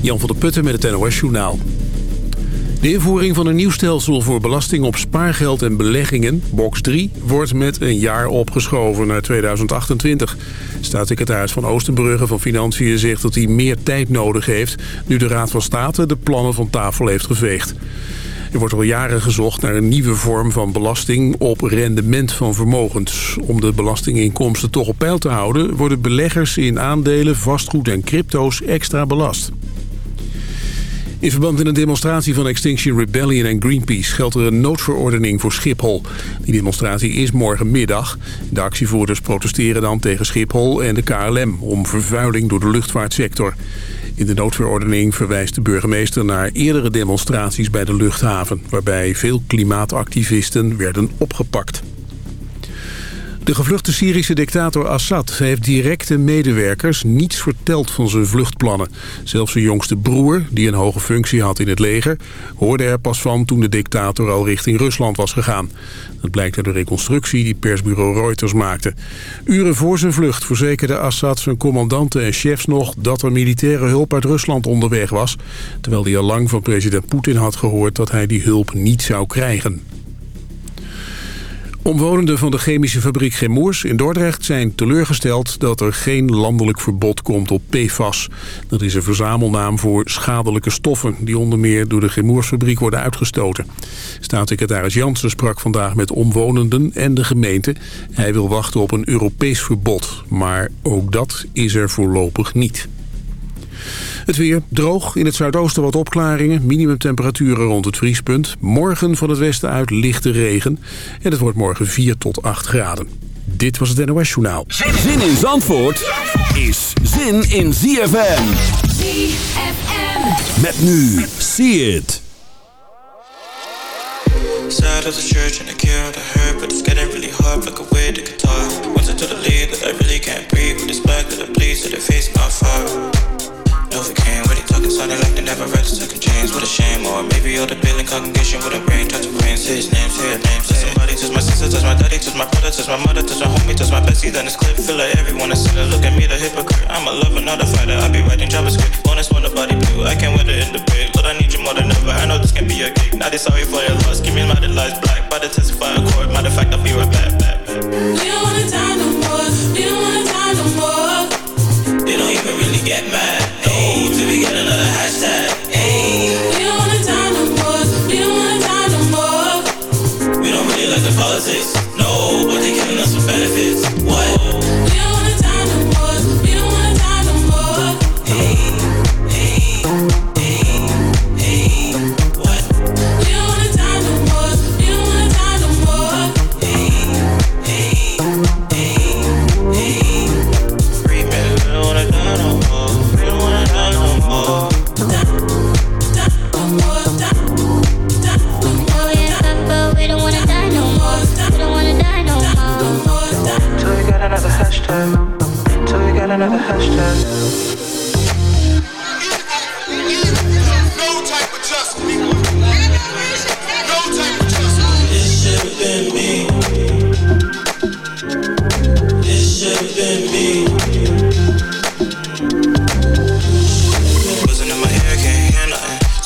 Jan van der Putten met het NOS Journaal. De invoering van een nieuw stelsel voor belasting op spaargeld en beleggingen, box 3, wordt met een jaar opgeschoven naar 2028. Staatssecretaris van Oostenbrugge van Financiën zegt dat hij meer tijd nodig heeft... nu de Raad van State de plannen van tafel heeft geveegd. Er wordt al jaren gezocht naar een nieuwe vorm van belasting op rendement van vermogens. Om de belastinginkomsten toch op peil te houden... worden beleggers in aandelen, vastgoed en crypto's extra belast. In verband met een demonstratie van Extinction Rebellion en Greenpeace geldt er een noodverordening voor Schiphol. Die demonstratie is morgenmiddag. De actievoerders protesteren dan tegen Schiphol en de KLM om vervuiling door de luchtvaartsector. In de noodverordening verwijst de burgemeester naar eerdere demonstraties bij de luchthaven... waarbij veel klimaatactivisten werden opgepakt. De gevluchte Syrische dictator Assad heeft directe medewerkers niets verteld van zijn vluchtplannen. Zelfs zijn jongste broer, die een hoge functie had in het leger, hoorde er pas van toen de dictator al richting Rusland was gegaan. Dat blijkt uit de reconstructie die persbureau Reuters maakte. Uren voor zijn vlucht verzekerde Assad zijn commandanten en chefs nog dat er militaire hulp uit Rusland onderweg was, terwijl hij al lang van president Poetin had gehoord dat hij die hulp niet zou krijgen. Omwonenden van de chemische fabriek Chemours in Dordrecht zijn teleurgesteld dat er geen landelijk verbod komt op PFAS. Dat is een verzamelnaam voor schadelijke stoffen die onder meer door de Chemoursfabriek worden uitgestoten. Staatssecretaris Jansen sprak vandaag met omwonenden en de gemeente. Hij wil wachten op een Europees verbod, maar ook dat is er voorlopig niet. Het weer droog. In het zuidoosten wat opklaringen. Minimumtemperaturen rond het vriespunt. Morgen van het westen uit lichte regen. En het wordt morgen 4 tot 8 graden. Dit was het NOS Journaal. Zin in Zandvoort is zin in ZFM. ZFM. Met nu. See it. Side of the church and I care to her, but it's getting really hard. Like a way to guitar. Once I to the lead that I really can't breathe. With this back that I bleed, so the face not far. Novocaine, what he talking sounding like they never read the second James. What a shame, or maybe all the billing congregation with a brain touch a brain. Say his name, say his name. Say somebody touch my sister, touch my daddy, touch my brother, touch my mother, touch my homie, touch my bestie. Then it's feel like everyone is sinner. Look at me, the hypocrite. I'm a lover, not a fighter. I be writing JavaScript. Bonus when the body blue. I can't weather in the bed. Lord, I need you more than ever. I know this can be a gig. Not sorry for your loss. Give me my lies black. By the testify court. Matter of fact, I'll be right back. back, back. We don't wanna die no more. We don't wanna die no more. They don't even really get mad. Politics. No, but they killing us for benefits.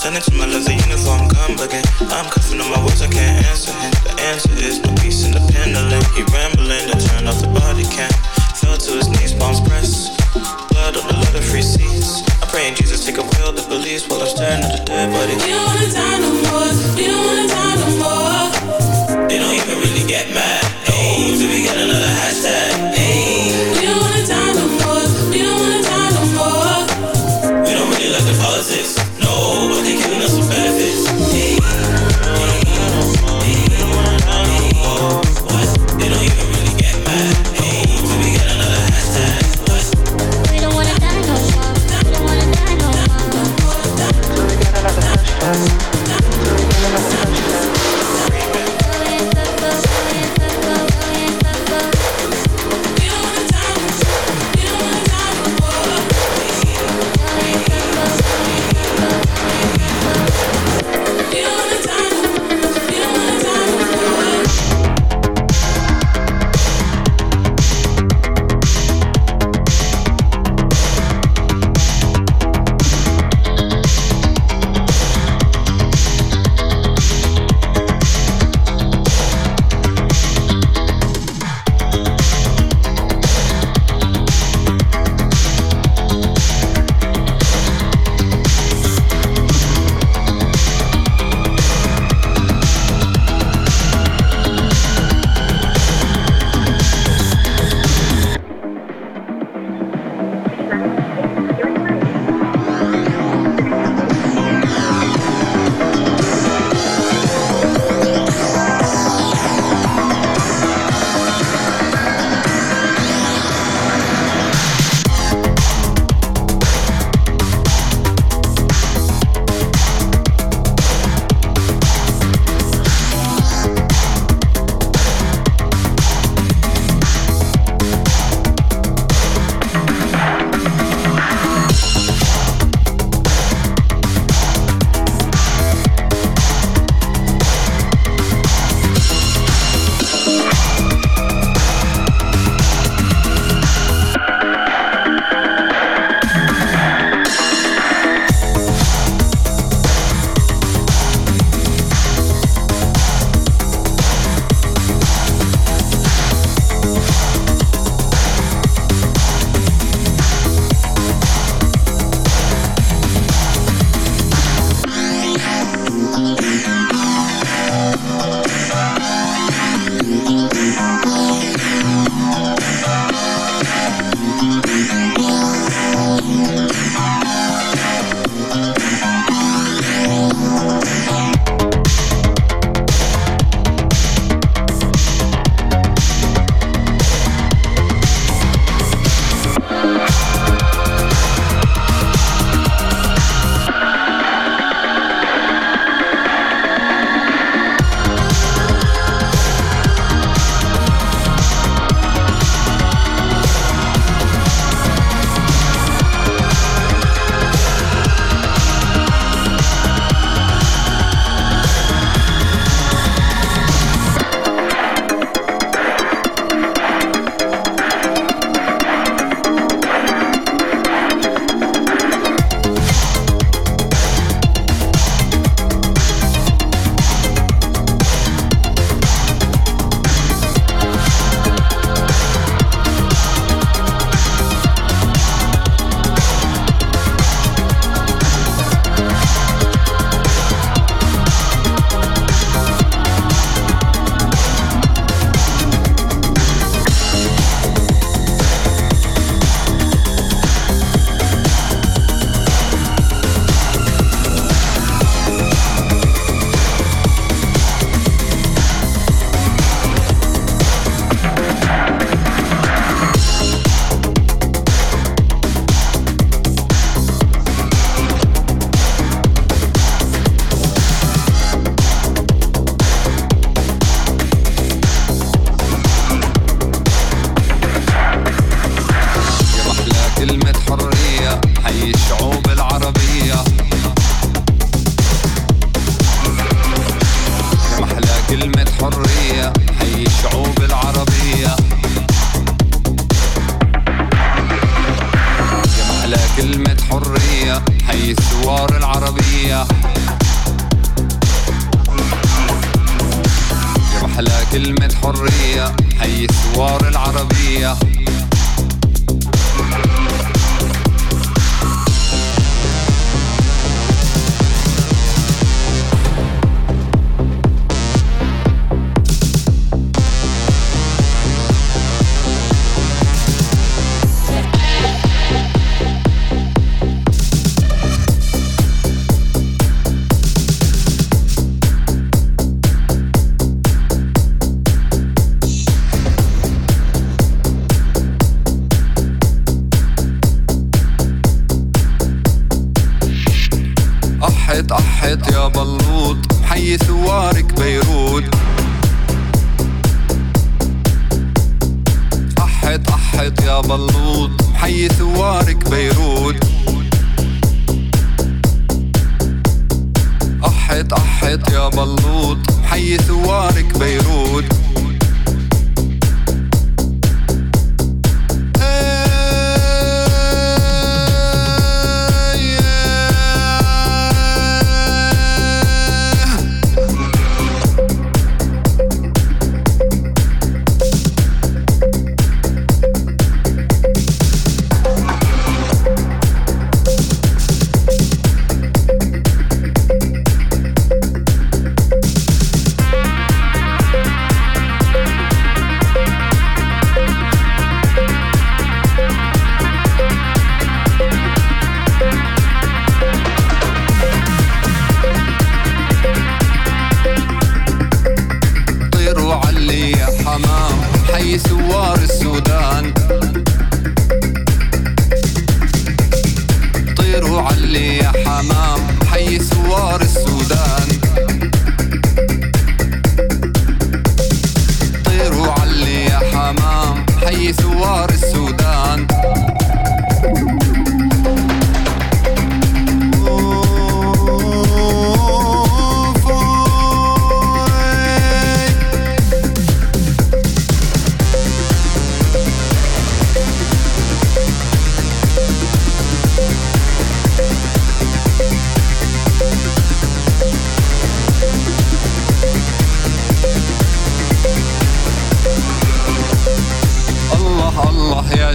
Sending to my leather uniform, come again. I'm cuffing on my words, I can't answer him. The answer is no peace in the pendulum. He rambling to turn off the body cam. Fell to his knees, palms pressed. Blood on the leather free seats. I'm praying Jesus take a will the police while I'm at the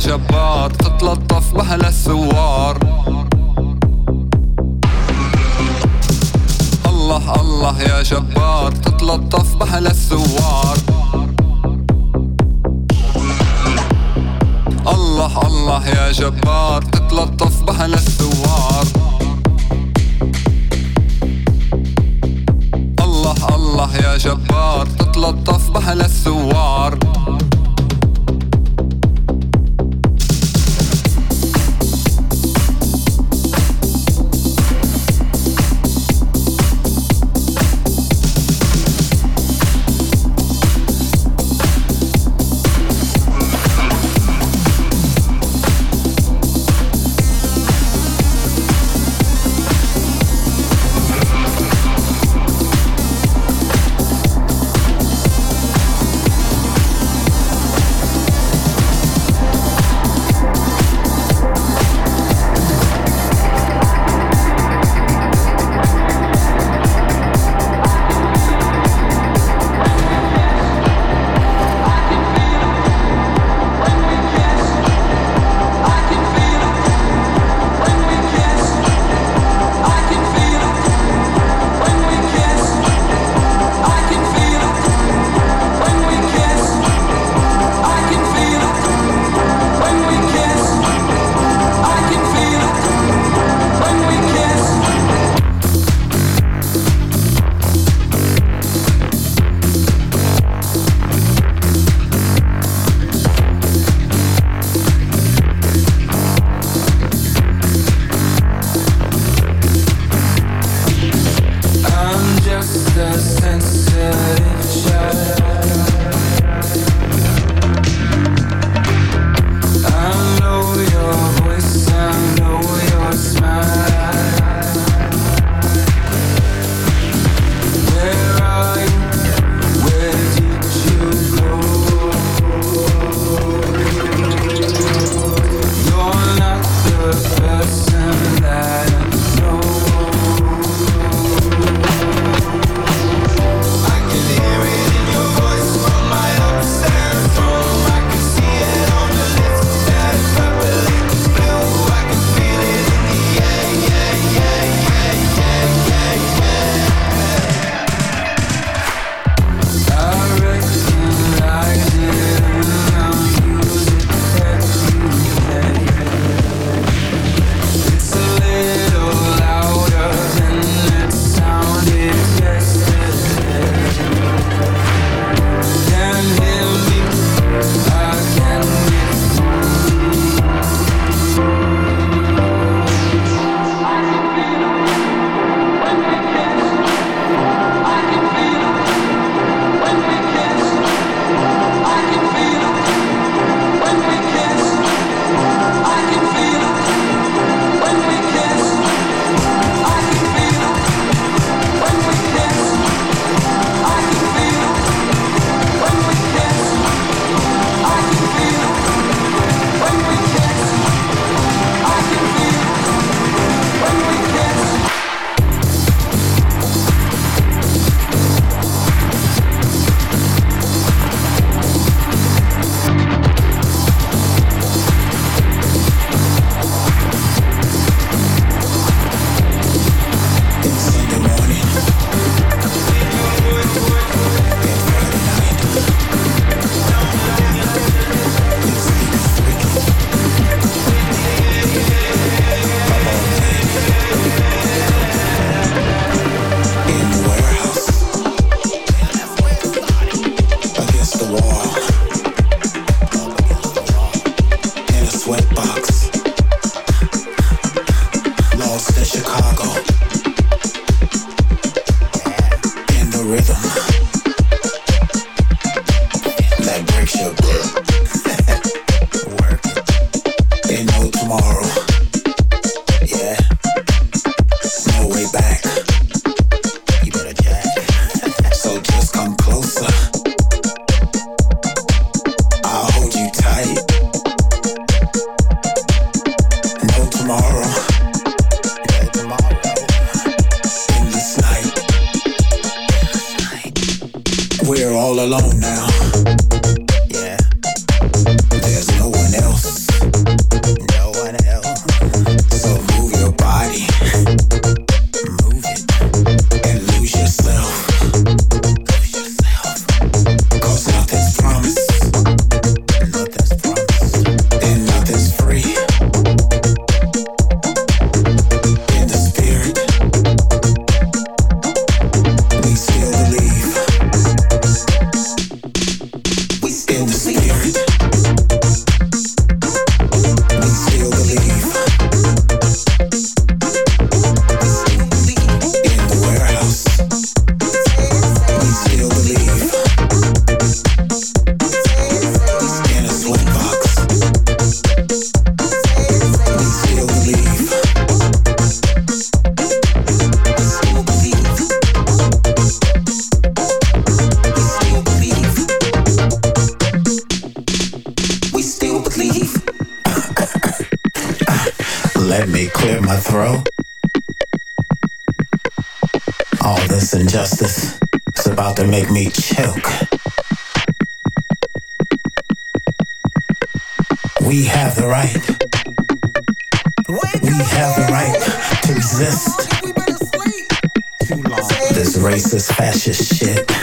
جبار تتلطف وهلا الثوار. الله الله يا جبار تتلطف وهلا الثوار. الله الله يا جبار تتلطف وهلا الثوار. الله الله يا جبار تتلطف وهلا الثوار. Racist, fascist shit.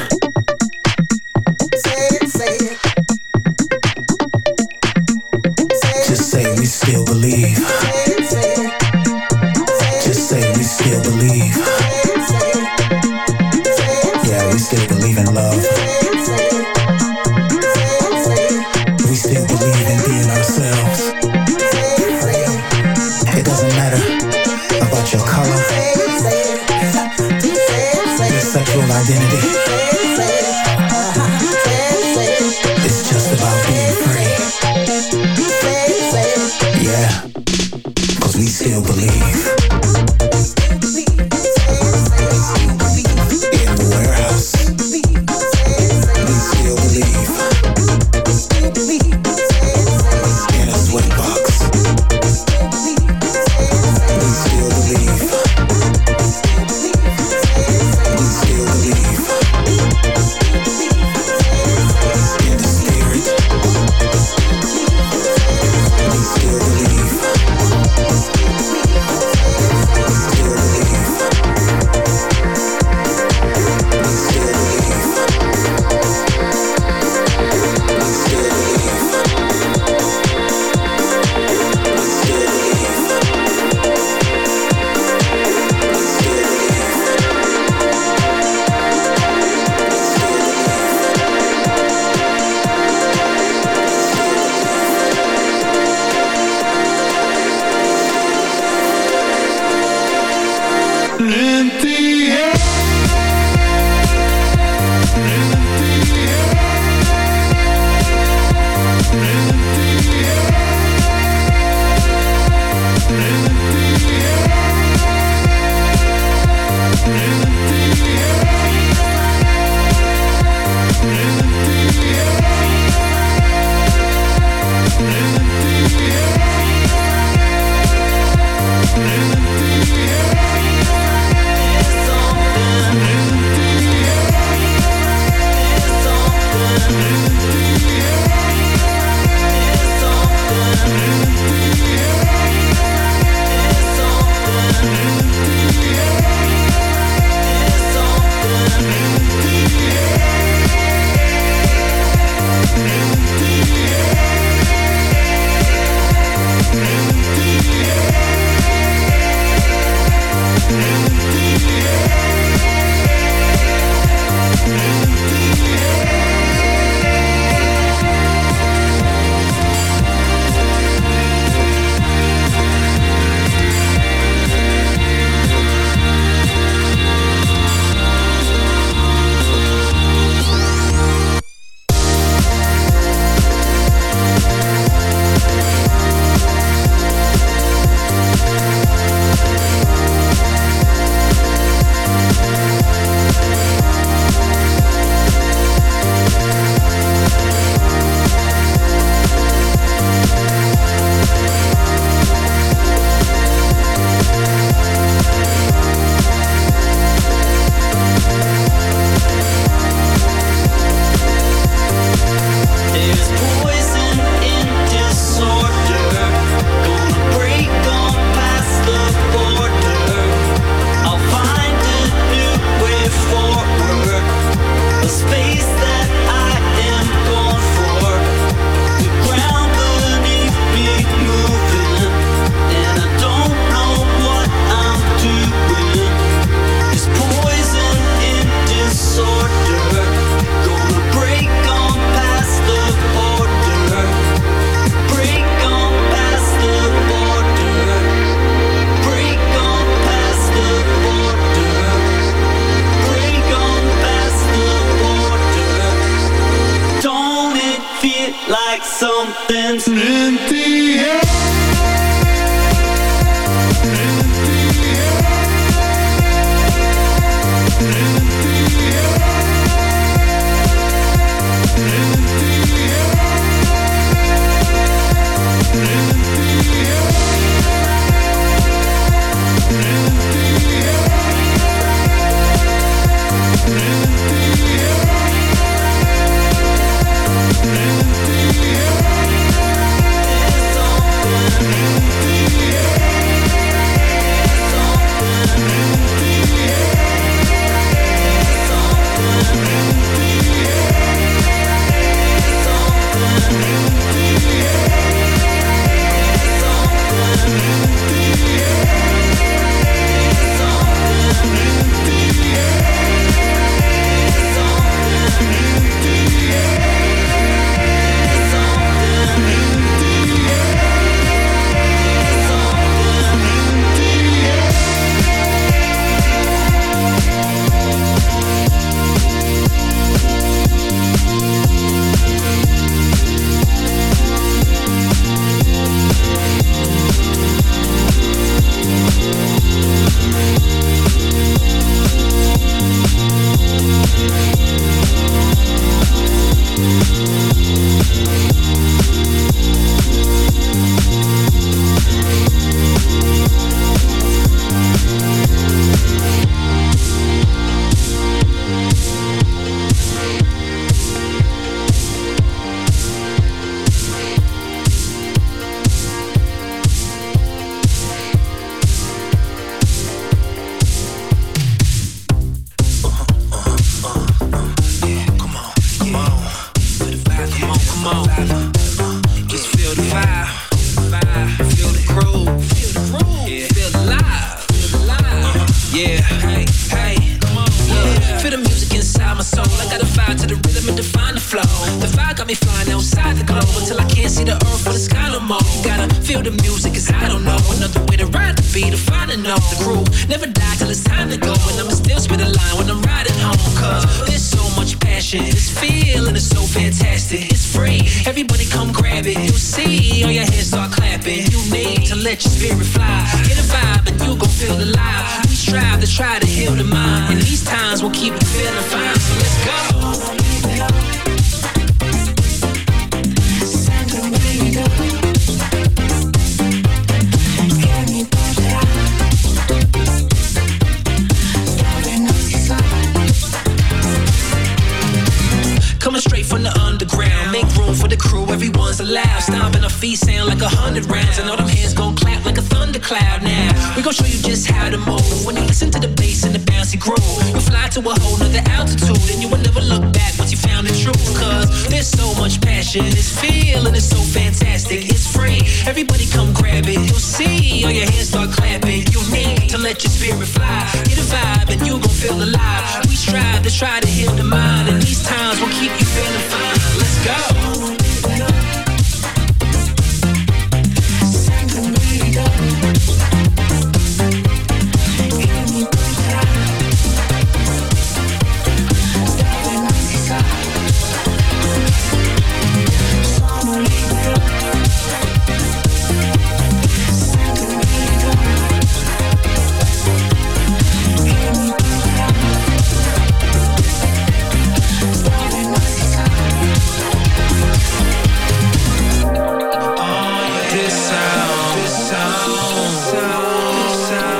it's time to go. And I'ma still spit a line when I'm riding home. Cause there's so much passion. This feeling is so fantastic. It's free. Everybody come grab it. You'll see all your hands start clapping. You need to let your spirit fly. Get a vibe and you gon' feel alive. We strive to try to heal the mind. And these times will keep it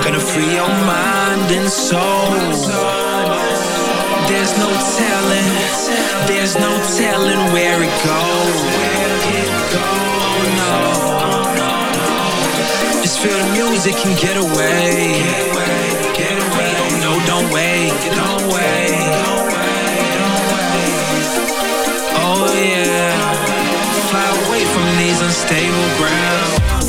Gonna free your mind and soul. There's no telling There's no telling where it goes. Oh, no. Just feel the music and get away. No, don't wait, don't wait. Oh yeah. Fly away from these unstable grounds.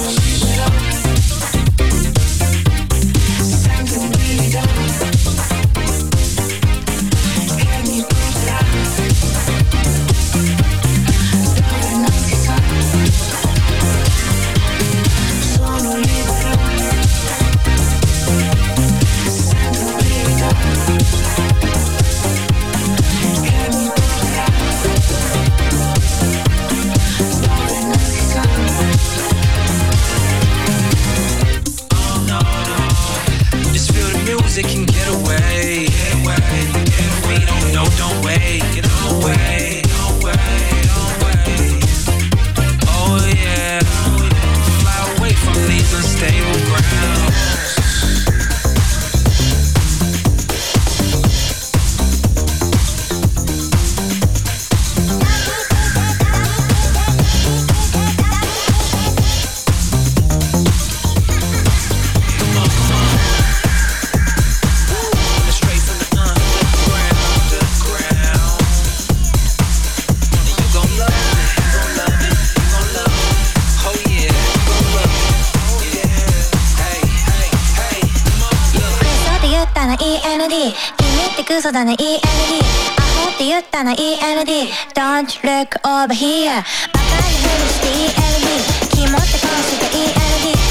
back over here. バカにふりして ELD 気持ってこうして ELD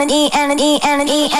energy, energy, energy, energy.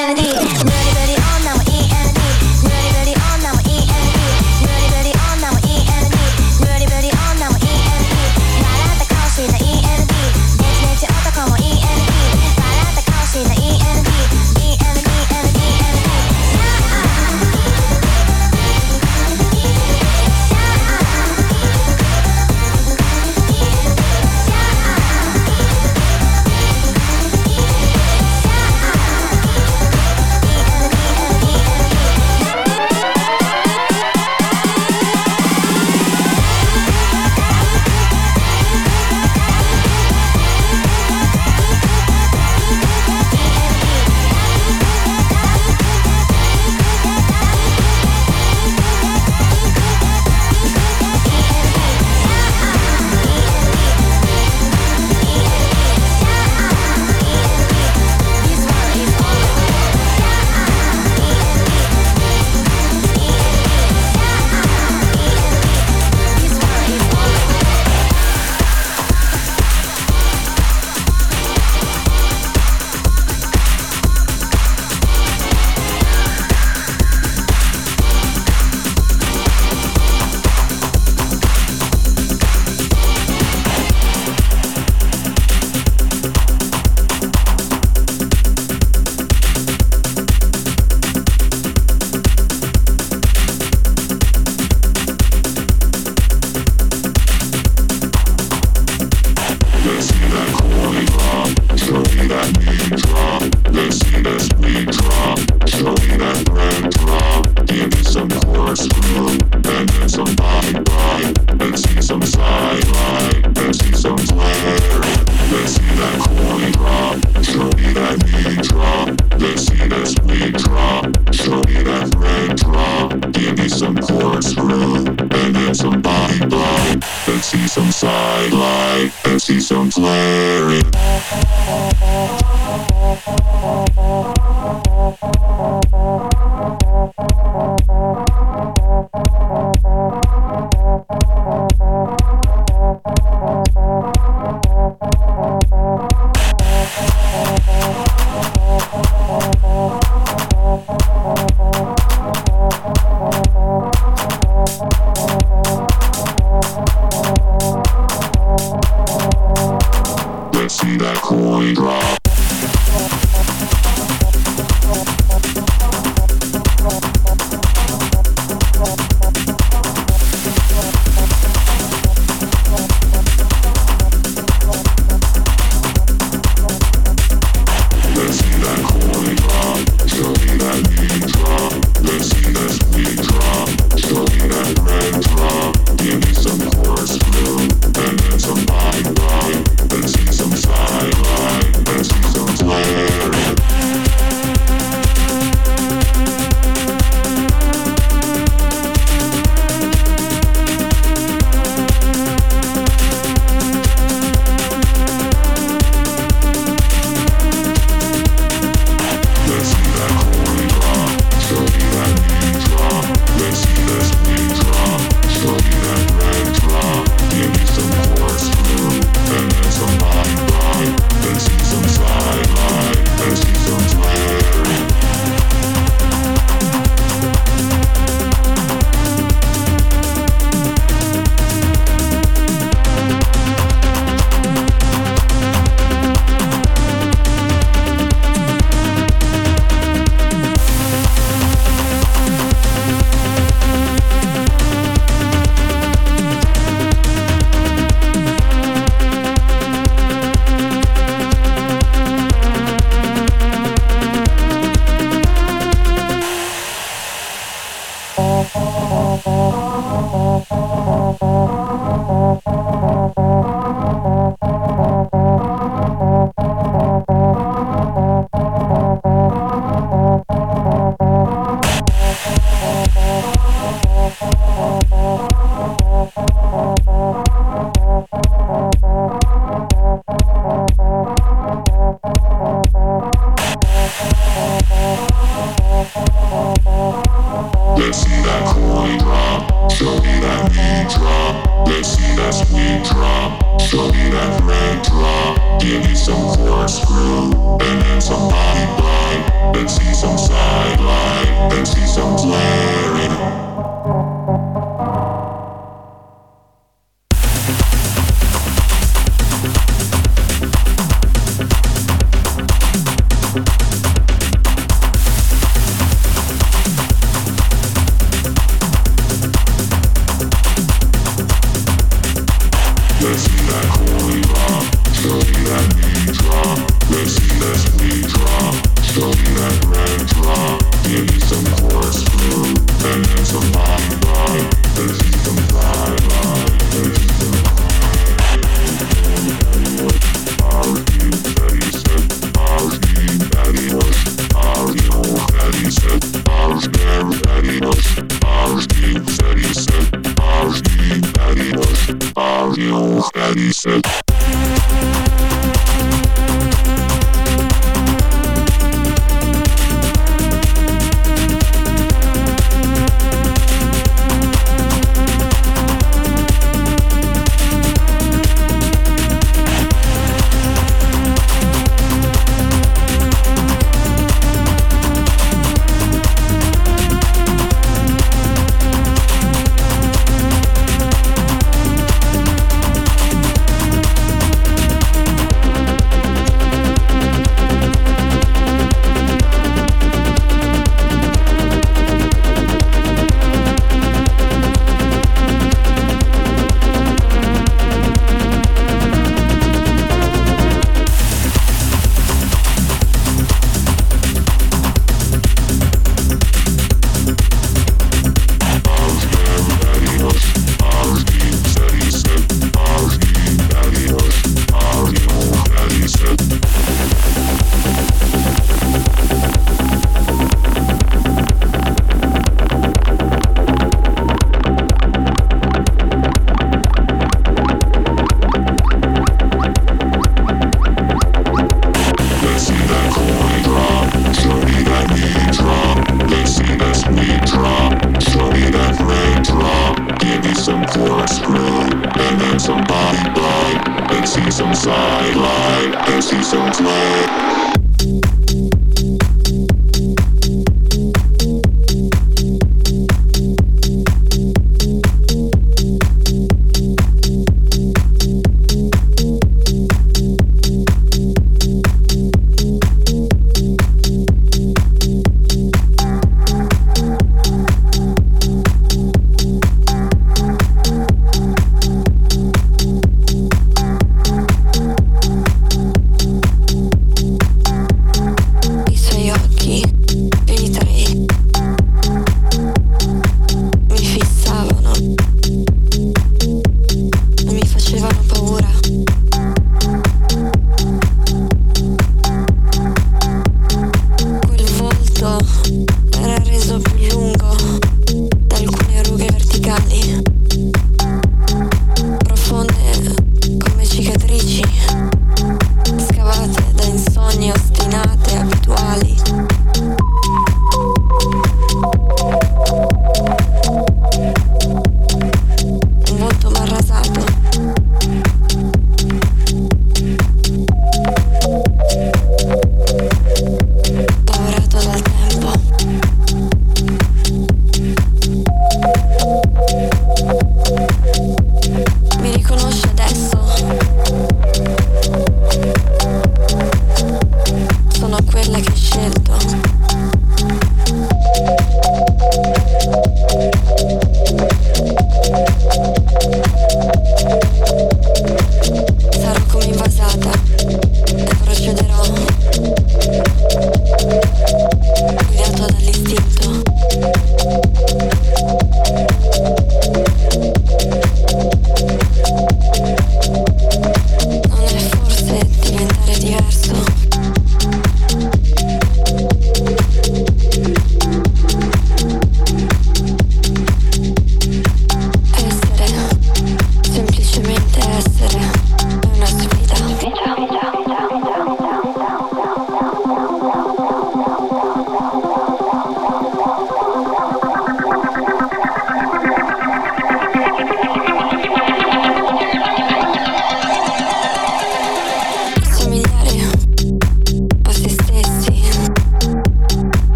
sono quella che hai scelto.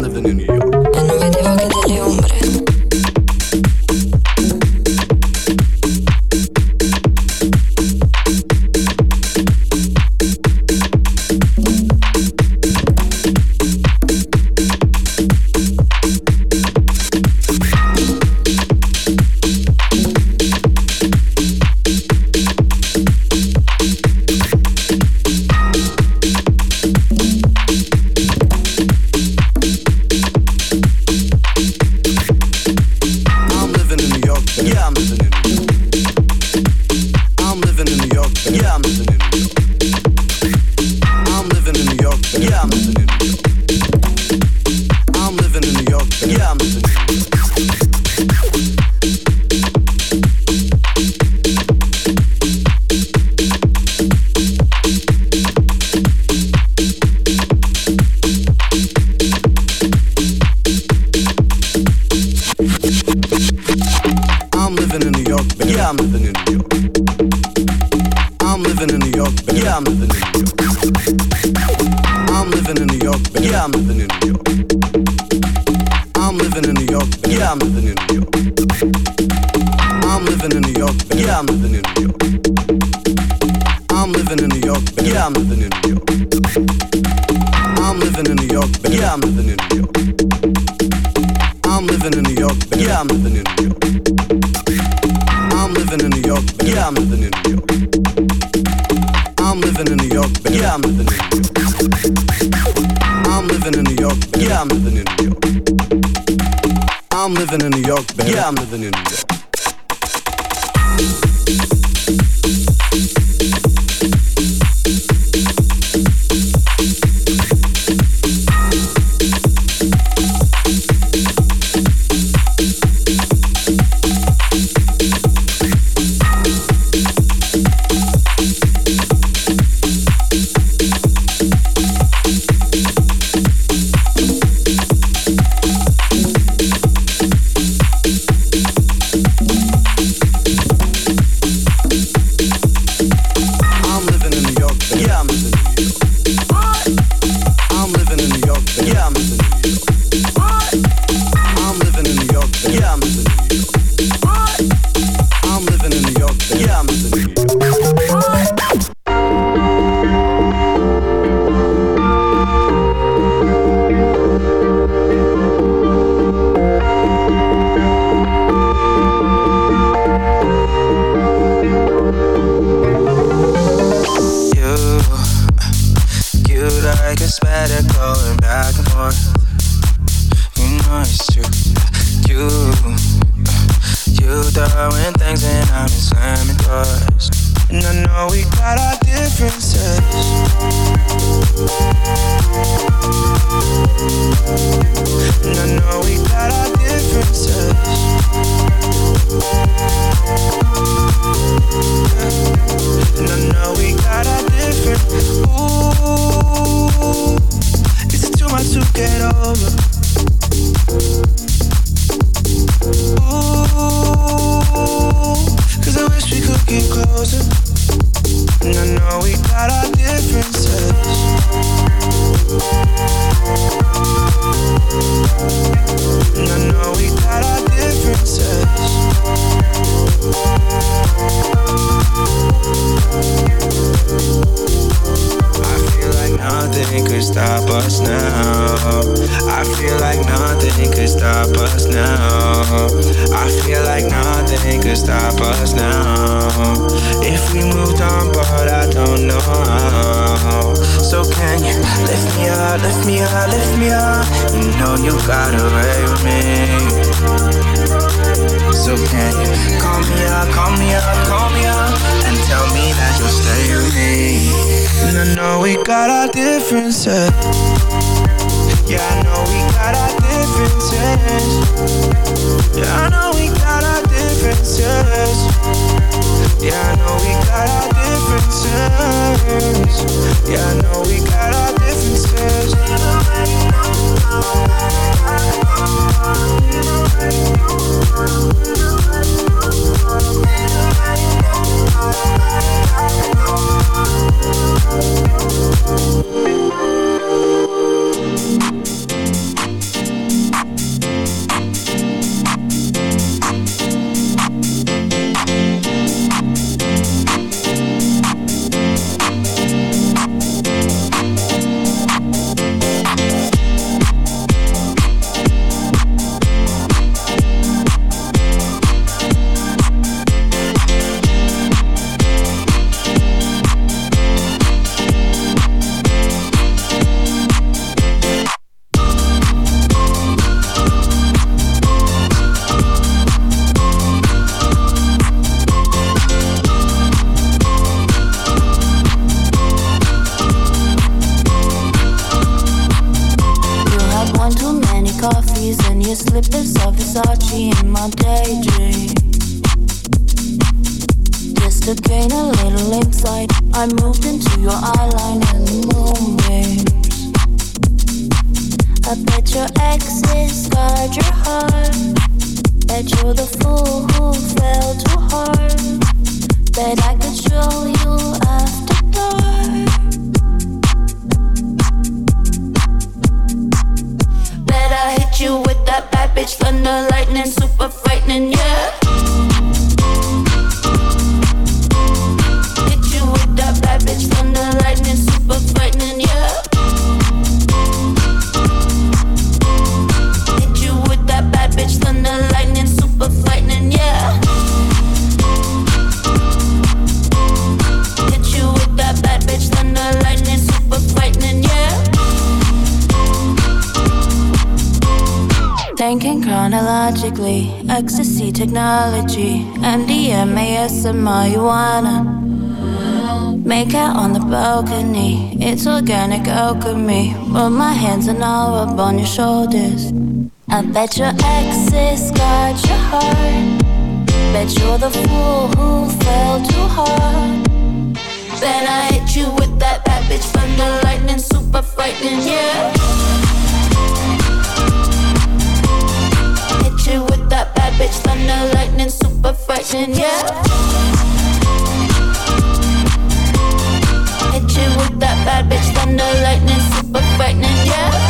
York, living in New living in New York, baby. Yeah, I'm living in New York. I'm living in New York, baby. Yeah, I'm living in New York. I'm living in New York, baby. Yeah, I'm living in New York. I'm living in New York, baby. Yeah, I'm living in New York. I'm living in New York, baby. Yeah, I'm living in New York. I'm living in New York, baby. Yeah, I'm living in New York. I'm living in New York, baby. Yeah, I'm living in New York. I'm living in New York, baby. Yeah, I'm living in New York. Yeah, I'm living in New York. You like a spider going back and forth. You know it's true. You, you throwing things and I'm slamming doors. And I know we got our differences. And I know we got our differences. And I know we got our different. Ooh, it's too much to get over. Ooh, 'cause I wish we could get closer. And I know we got our differences. And I know we got our differences. I feel like nothing could stop us now. I feel like nothing could stop us now. I feel like nothing could stop us now. If we moved on, but I don't know how. So can you lift me up, lift me up, lift me up? You know you got away with me. So can you call me up, call me up, call me up and tell me that you'll stay with me? And I know we got our differences. Yeah, I know we got our differences. Yeah, I know we got our differences. Yeah, I know we got our differences. Yeah, I know we got our differences. my Thinking chronologically, ecstasy technology, MDMA, marijuana. Make out on the balcony, it's organic alchemy. Put my hands and all up on your shoulders. I bet your exes got your heart. Bet you're the fool who fell too hard. Then I hit you with that bad bitch thunder lightning, super frightening, yeah. Bitch thunder lightning, super frightening, yeah. Hit you with that bad bitch thunder lightning, super frightening, yeah.